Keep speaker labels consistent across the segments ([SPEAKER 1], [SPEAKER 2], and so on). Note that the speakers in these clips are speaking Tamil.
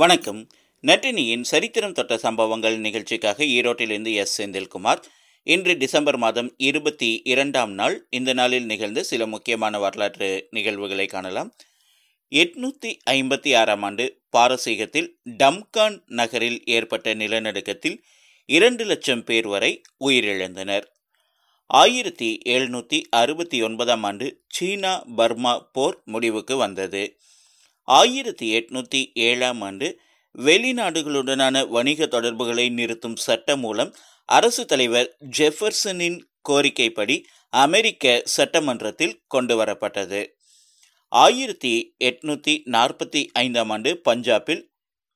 [SPEAKER 1] வணக்கம். நட்டினியின் சரித்திரம் தொட்ட சம்பவங்கள் நிகழ்ச்சிக்காக ஈரோட்டிலிருந்து எஸ். செந்தில்குமார். இன்று டிசம்பர் மாதம் இருபத்தி இரண்டாம் நாள். இந்த நாளில் நிகழ்ந்த சில முக்கியமான வரலாற்று நிகழ்வுகளை காணலாம். எட்நூத்தி ஐம்பத்தி ஆறாம் ஆண்டு பாரசீகத்தில் டம்கான் நகரில் ஏற்பட்ட நிலநடுக்கத்தில் இரண்டு லட்சம் பேர் வரை உயிரிழந்தனர். ஆயிரத்தி எழுநூற்றி அறுபத்தி ஒன்பதாம் ஆண்டு சீனா பர்மா போர் முடிவுக்கு வந்தது. ஆயிரத்தி எட்நூற்றி ஏழாம் ஆண்டு வெளிநாடுகளுடனான வணிக தொடர்புகளை நிறுத்தும் சட்டம் மூலம் அரசு தலைவர் ஜெஃபர்சனின் கோரிக்கைப்படி அமெரிக்க சட்டமன்றத்தில் கொண்டு வரப்பட்டது. ஆயிரத்தி எட்நூற்றி நாற்பத்தி ஐந்தாம் ஆண்டு பஞ்சாபில்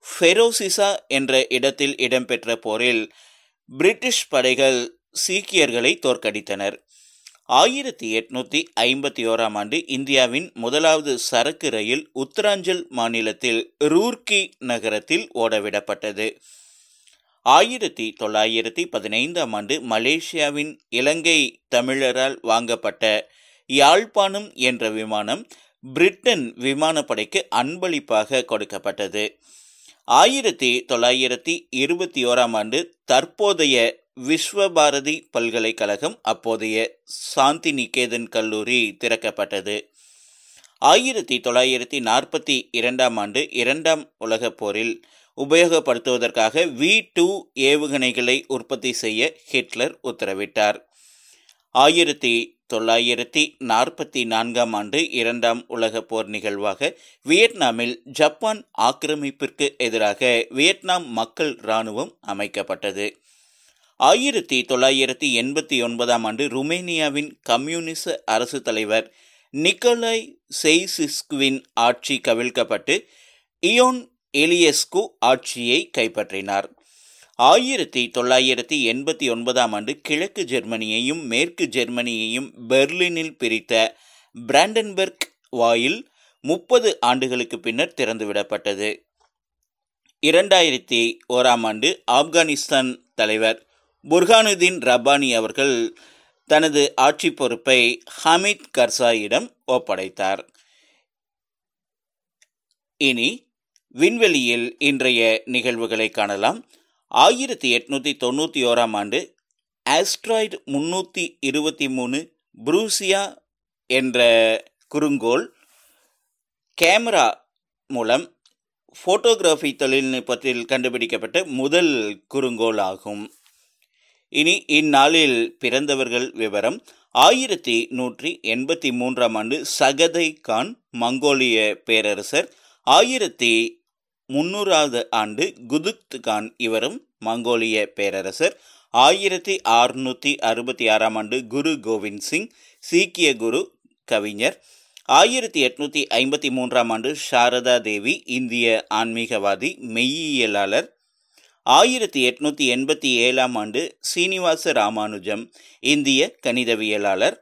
[SPEAKER 1] ஃபெரோசிசா என்ற இடத்தில் இடம்பெற்ற போரில் பிரிட்டிஷ் படைகள் சீக்கியர்களை தோற்கடித்தனர். ஆயிரத்தி எட்நூத்தி ஐம்பத்தி ஓராம் ஆண்டு இந்தியாவின் முதலாவது சரக்கு ரயில் உத்தராஞ்சல் மாநிலத்தில் ரூர்கி நகரத்தில் ஓடவிடப்பட்டது. ஆயிரத்தி தொள்ளாயிரத்தி பதினைந்தாம் ஆண்டு மலேசியாவின் இலங்கை தமிழரால் வாங்கப்பட்ட யாழ்ப்பாணம் என்ற விமானம் பிரிட்டன் விமானப்படைக்கு அன்பளிப்பாக கொடுக்கப்பட்டது. ஆயிரத்தி தொள்ளாயிரத்தி இருபத்தி ஓராம் ஆண்டு தற்போதைய விஸ்வபாரதி பல்கலைக்கழகம் அப்போதைய சாந்தி நிகேதன் கல்லூரி திறக்கப்பட்டது. ஆயிரத்தி தொள்ளாயிரத்தி நாற்பத்தி இரண்டாம் ஆண்டு இரண்டாம் உலகப் போரில் உபயோகப்படுத்துவதற்காக வி டூ ஏவுகணைகளை உற்பத்தி செய்ய ஹிட்லர் உத்தரவிட்டார். ஆயிரத்தி தொள்ளாயிரத்தி நாற்பத்தி நான்காம் ஆண்டு இரண்டாம் உலகப் போர் நிகழ்வாக வியட்நாமில் ஜப்பான் ஆக்கிரமிப்பிற்கு எதிராக வியட்நாம் மக்கள் இராணுவம் அமைக்கப்பட்டது. ஆயிரத்தி தொள்ளாயிரத்தி எண்பத்தி ஒன்பதாம் ஆண்டு ருமேனியாவின் கம்யூனிச அரசு தலைவர் நிக்கலாய் செய்சிஸ்குவின் ஆட்சி கவிழ்க்கப்பட்டு இயோன் எலியஸ்கு ஆட்சியை கைப்பற்றினார். ஆயிரத்தி தொள்ளாயிரத்தி எண்பத்தி ஒன்பதாம் ஆண்டு கிழக்கு ஜெர்மனியையும் மேற்கு ஜெர்மனியையும் பெர்லினில் பிரித்த பிராண்டன்பெர்க் வாயில் முப்பது ஆண்டுகளுக்கு பின்னர் திறந்துவிடப்பட்டது. இரண்டாயிரத்தி ஓராம் ஆண்டு ஆப்கானிஸ்தான் தலைவர் புர்ஹானுதீன் ரப்பானி அவர்கள் தனது ஆட்சி பொறுப்பை ஹமீத் கர்சாயிடம் ஒப்படைத்தார். இனி விண்வெளியில் இன்றைய நிகழ்வுகளை காணலாம். ஆயிரத்தி எட்நூற்றி தொண்ணூற்றி ஓராம் ஆண்டு ஆஸ்ட்ராய்டு முன்னூற்றி இருபத்தி மூணு புரூசியா என்ற குறுங்கோள் கேமரா மூலம் ஃபோட்டோகிராஃபி தொழில்நுட்பத்தில் கண்டுபிடிக்கப்பட்ட முதல் குறுங்கோள் ஆகும் இனி இந்நாளில் பிறந்தவர்கள் விவரம். ஆயிரத்தி நூற்றி எண்பத்தி மூன்றாம் ஆண்டு சகதை கான் மங்கோலிய பேரரசர். ஆயிரத்தி முன்னூறாவது ஆண்டு குதுத் கான் இவரும் மங்கோலிய பேரரசர். ஆயிரத்தி அறுநூற்றி அறுபத்தி ஆறாம் ஆண்டு குரு கோவிந்த் சிங் சீக்கிய குரு கவிஞர். ஆயிரத்தி எட்நூற்றி ஐம்பத்தி மூன்றாம் ஆண்டு சாரதா தேவி இந்திய ஆன்மீகவாதி மெய்யியலாளர். ஆயிரத்தி எட்நூற்றி எண்பத்தி ஏழாம் ஆண்டு சீனிவாச ராமானுஜம் இந்திய கணிதவியலாளர்.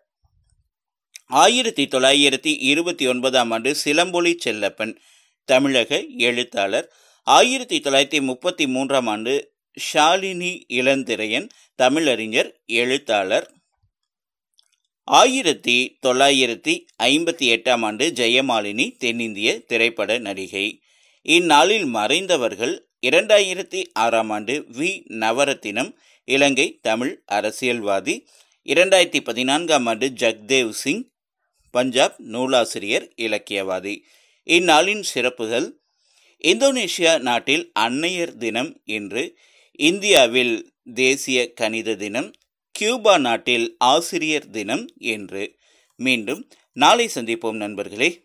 [SPEAKER 1] ஆயிரத்தி தொள்ளாயிரத்தி இருபத்தி ஒன்பதாம் ஆண்டு சிலம்பொலி செல்லப்பன் தமிழக எழுத்தாளர். ஆயிரத்தி தொள்ளாயிரத்தி முப்பத்தி மூன்றாம் ஆண்டு ஷாலினி இளந்திரையன் தமிழறிஞர் எழுத்தாளர். ஆயிரத்தி தொள்ளாயிரத்தி ஐம்பத்தி எட்டாம் ஆண்டு ஜெயமாலினி தென்னிந்திய திரைப்பட நடிகை. இந்நாளில் மறைந்தவர்கள் இரண்டாயிரத்தி ஆறாம் ஆண்டு வி. நவரத்தினம் இலங்கை தமிழ் அரசியல்வாதி. இரண்டாயிரத்தி பதினான்காம் ஆண்டு ஜக்தேவ் சிங் பஞ்சாப் நூலாசிரியர் இலக்கியவாதி. இந்நாளின் சிறப்புகள் இந்தோனேஷியா நாட்டில் அன்னையர் தினம் இன்று இந்தியாவில் தேசிய கணித தினம் கியூபா நாட்டில் ஆசிரியர் தினம் என்று மீண்டும் நாளை சந்திப்போம் நண்பர்களே.